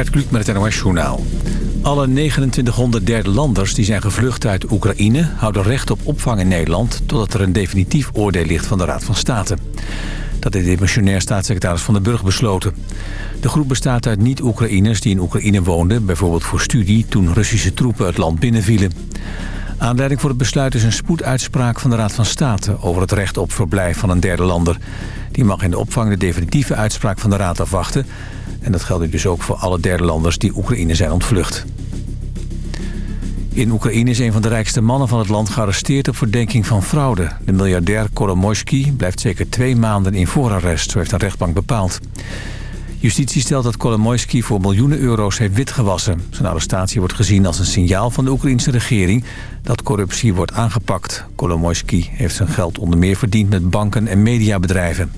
Gert Kluk met het NOS Journaal. Alle 2900 derde landers die zijn gevlucht uit Oekraïne... houden recht op opvang in Nederland... totdat er een definitief oordeel ligt van de Raad van State. Dat heeft demissionair staatssecretaris Van den Burg besloten. De groep bestaat uit niet-Oekraïners die in Oekraïne woonden... bijvoorbeeld voor studie toen Russische troepen het land binnenvielen. Aanleiding voor het besluit is een spoeduitspraak van de Raad van State... over het recht op verblijf van een derde lander. Die mag in de opvang de definitieve uitspraak van de Raad afwachten... En dat geldt dus ook voor alle derde landers die Oekraïne zijn ontvlucht. In Oekraïne is een van de rijkste mannen van het land gearresteerd op verdenking van fraude. De miljardair Kolomoisky blijft zeker twee maanden in voorarrest, zo heeft een rechtbank bepaald. Justitie stelt dat Kolomoisky voor miljoenen euro's heeft witgewassen. Zijn arrestatie wordt gezien als een signaal van de Oekraïnse regering dat corruptie wordt aangepakt. Kolomoisky heeft zijn geld onder meer verdiend met banken en mediabedrijven.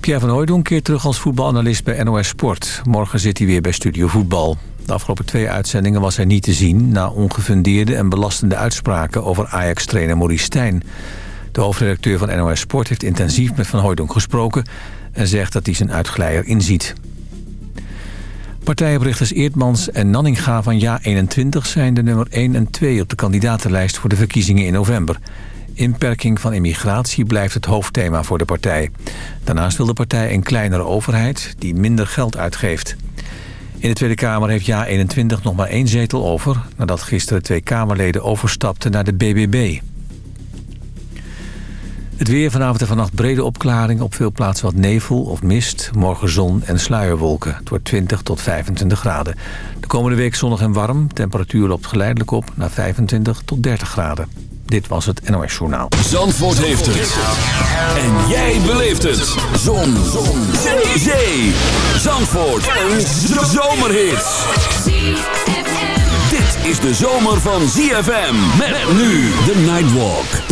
Pierre van Hooydonk keert terug als voetbalanalist bij NOS Sport. Morgen zit hij weer bij Studio Voetbal. De afgelopen twee uitzendingen was hij niet te zien... na ongefundeerde en belastende uitspraken over Ajax-trainer Maurice Stijn. De hoofdredacteur van NOS Sport heeft intensief met Van Hooydonk gesproken... en zegt dat hij zijn uitglijder inziet. Partijberichters Eertmans en Nanninga van Ja21 zijn de nummer 1 en 2 op de kandidatenlijst voor de verkiezingen in november. Inperking van immigratie blijft het hoofdthema voor de partij. Daarnaast wil de partij een kleinere overheid die minder geld uitgeeft. In de Tweede Kamer heeft JA21 nog maar één zetel over... nadat gisteren twee Kamerleden overstapten naar de BBB. Het weer vanavond en vannacht brede opklaring. Op veel plaatsen wat nevel of mist. Morgen zon en sluierwolken. Het wordt 20 tot 25 graden. De komende week zonnig en warm. Temperatuur loopt geleidelijk op naar 25 tot 30 graden. Dit was het NOS Journaal. Zandvoort heeft het. En jij beleeft het. Zon. Zon. Zee. Zee. Zandvoort. Een zomerhit. Dit is de zomer van ZFM. Met nu de Nightwalk.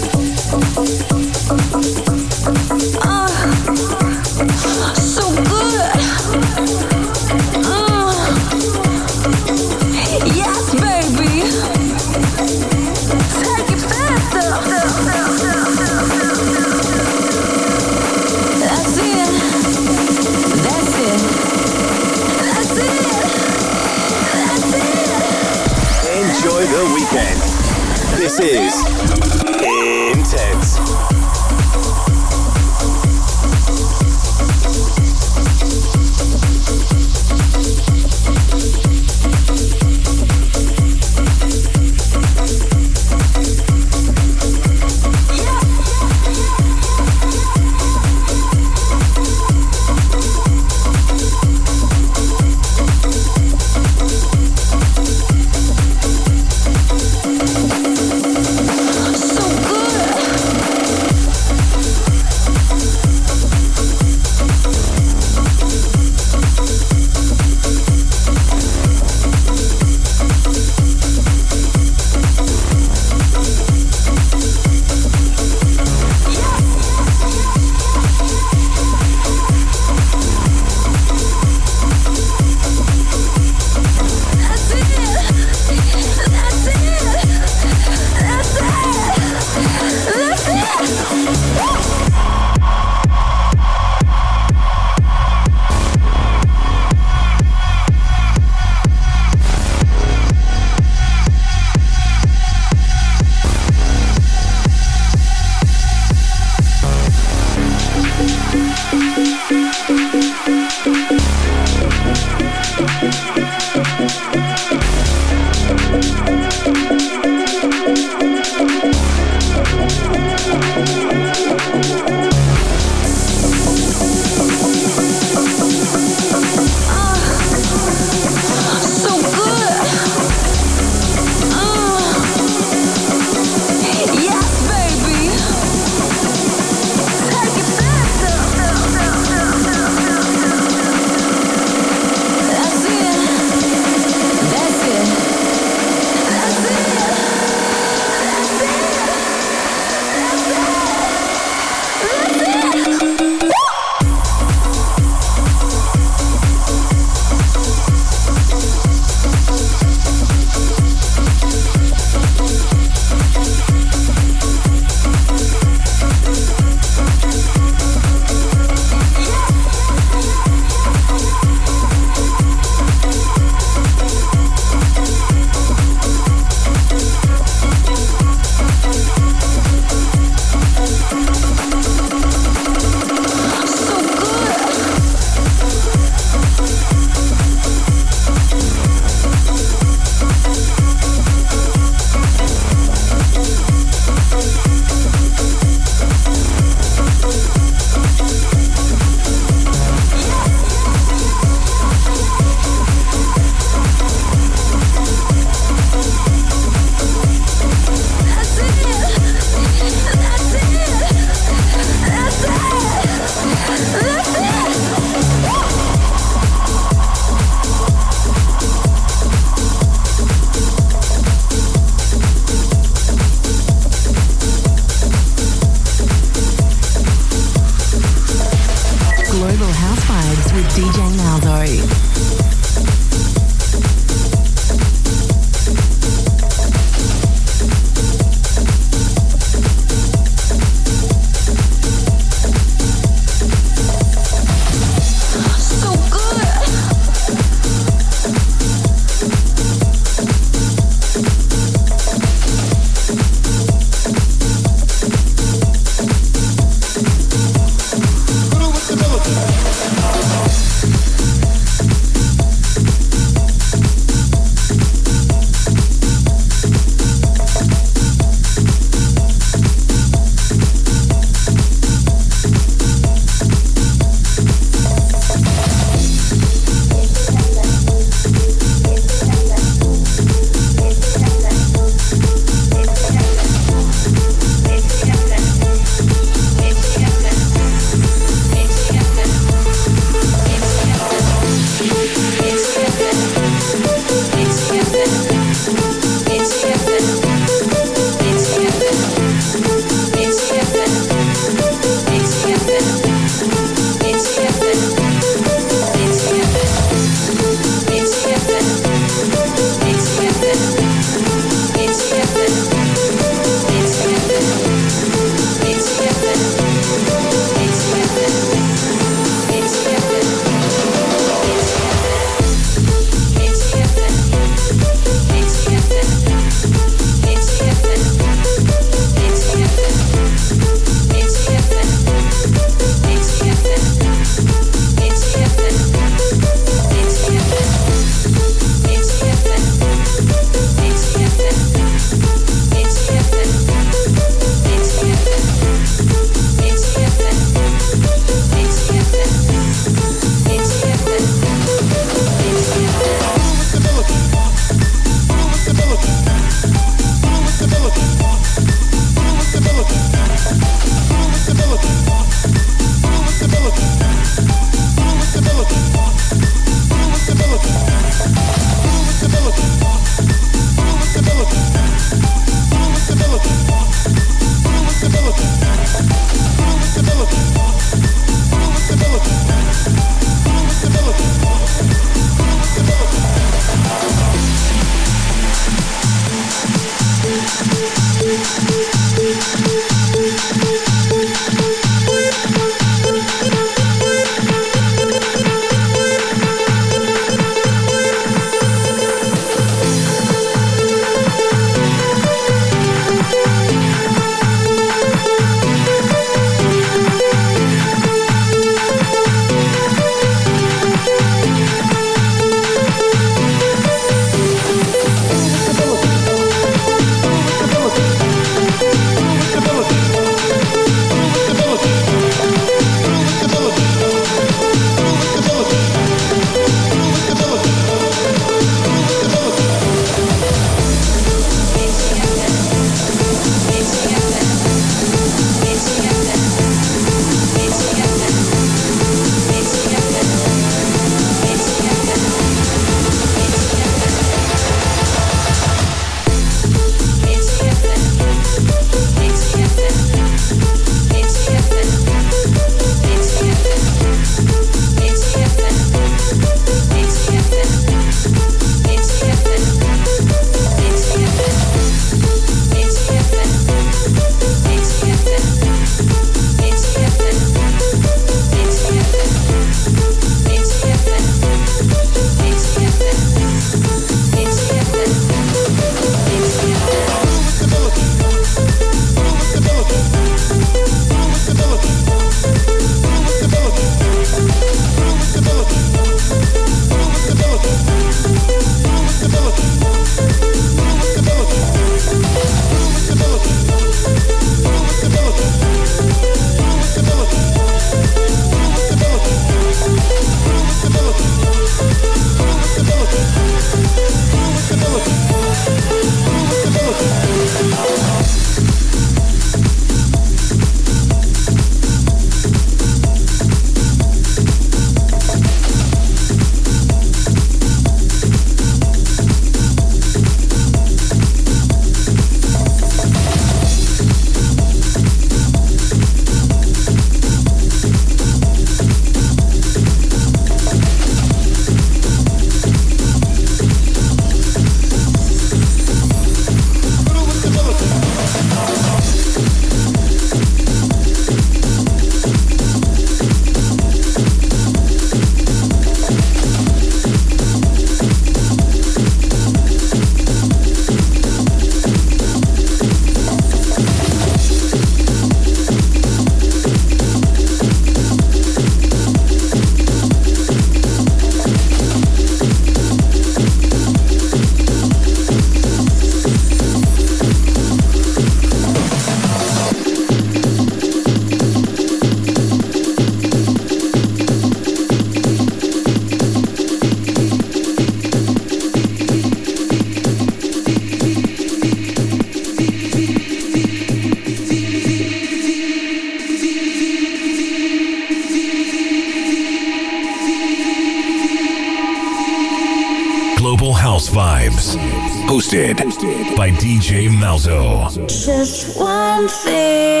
DJ Malzo. Just one thing.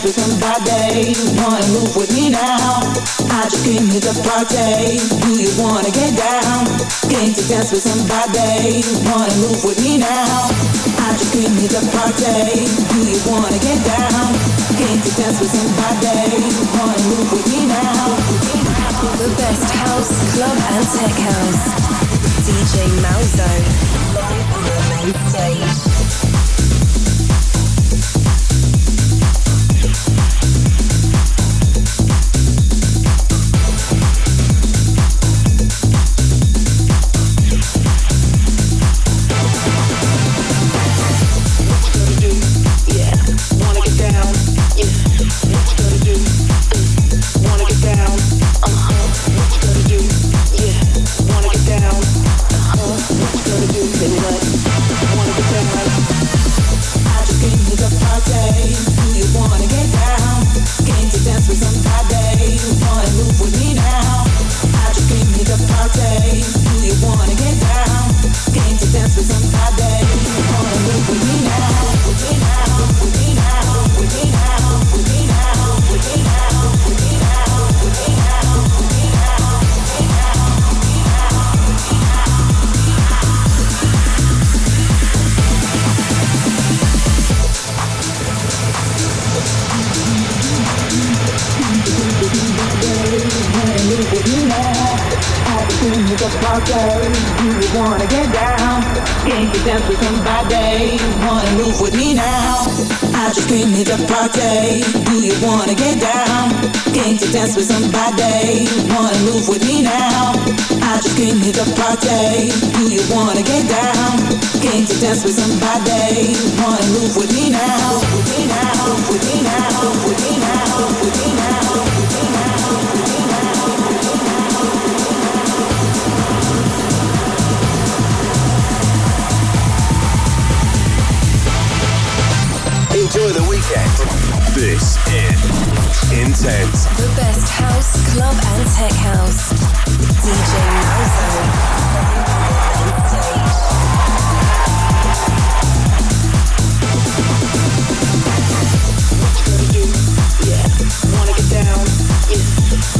Dance with somebody? Wanna move with me now? I just came here to party. Do you wanna get down? Can't you dance with somebody? Wanna move with me now? I just came here to party. Do you wanna get down? Can't you dance with somebody? Wanna move with me now? The best house, club, and tech house. DJ Malzo. Live on the main stage. Can't you dance with somebody? Wanna move with me now? I just came here to party. Do you wanna get down? Can't you dance with somebody? Wanna move with me now? I just came here to party. Do you wanna get down? Can't you dance with somebody? Wanna move? With me now? With me now? With me now? With me now? With me now? Enjoy the weekend. This is Intense. The best house, club, and tech house. DJ Malzo. Live on the main stage.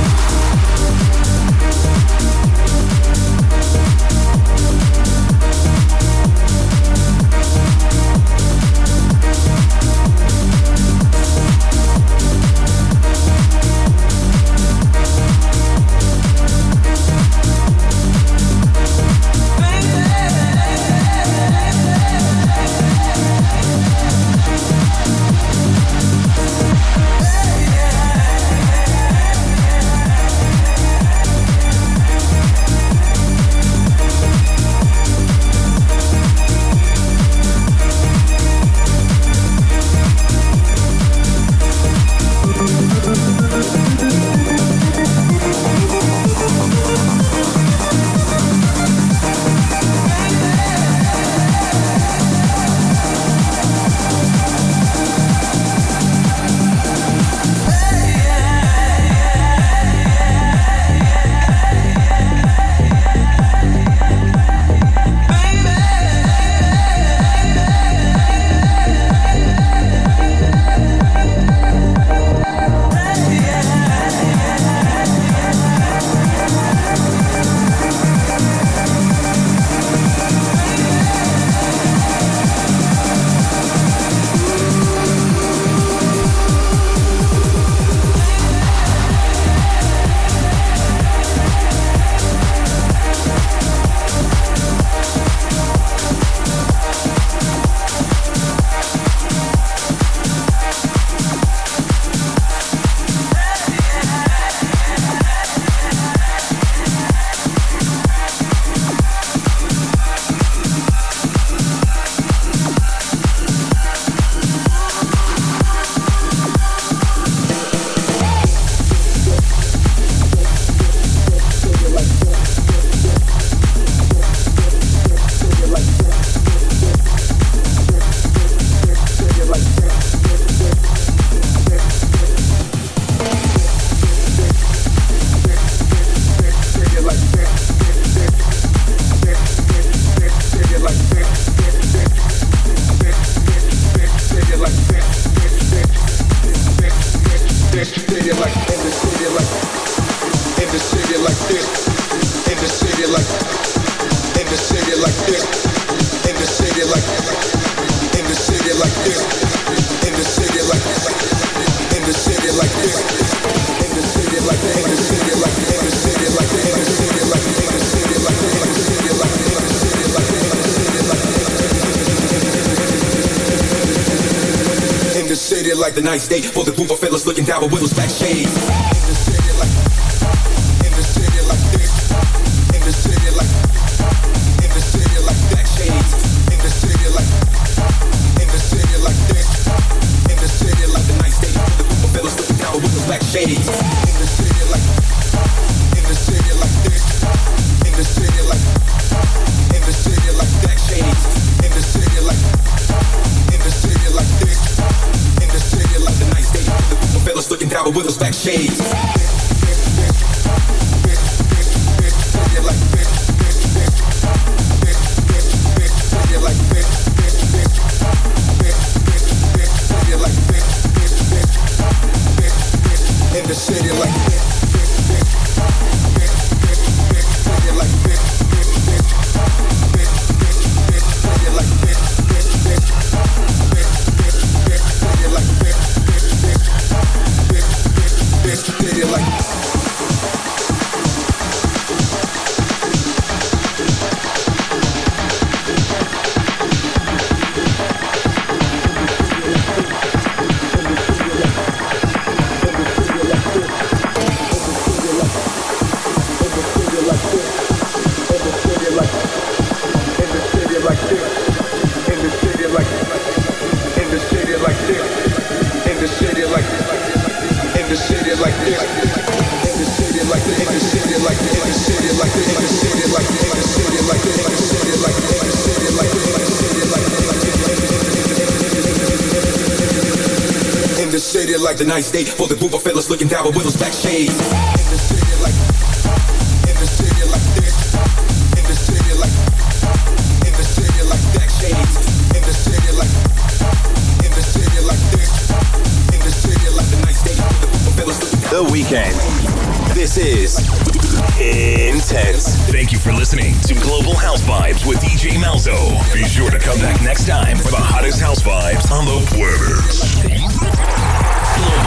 like the night state. for the group of fellas looking down with whistles back shades. shower with those black shades. city like the nice day. For the group of fellas looking down with windows back shades. The The weekend. This is Intense. Thank you for listening to Global House Vibes with DJ Malzo. Be sure to come back next time for the hottest house vibes on the planet.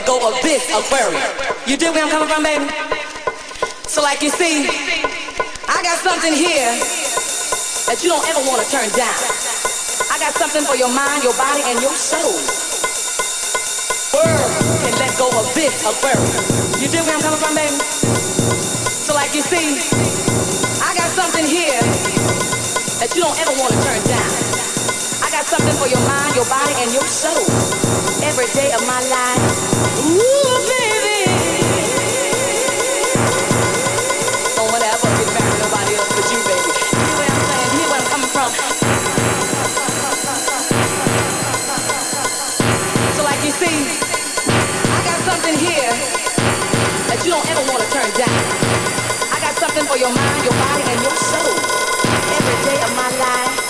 Let go of this aquarium. You dig where I'm coming from, baby? So, like you see, I got something here that you don't ever want to turn down. I got something for your mind, your body, and your soul. World can let go of this aquarium. You dig where I'm coming from, baby? So, like you see, I got something here that you don't ever want to turn down. I got something for your mind, your body, and your soul. Every day of my life. Ooh, baby. Wanna nobody else but you, baby. Hear I'm? Hear where I'm coming from. So, like you see, I got something here that you don't ever want to turn down. I got something for your mind, your body, and your soul. Every day of my life.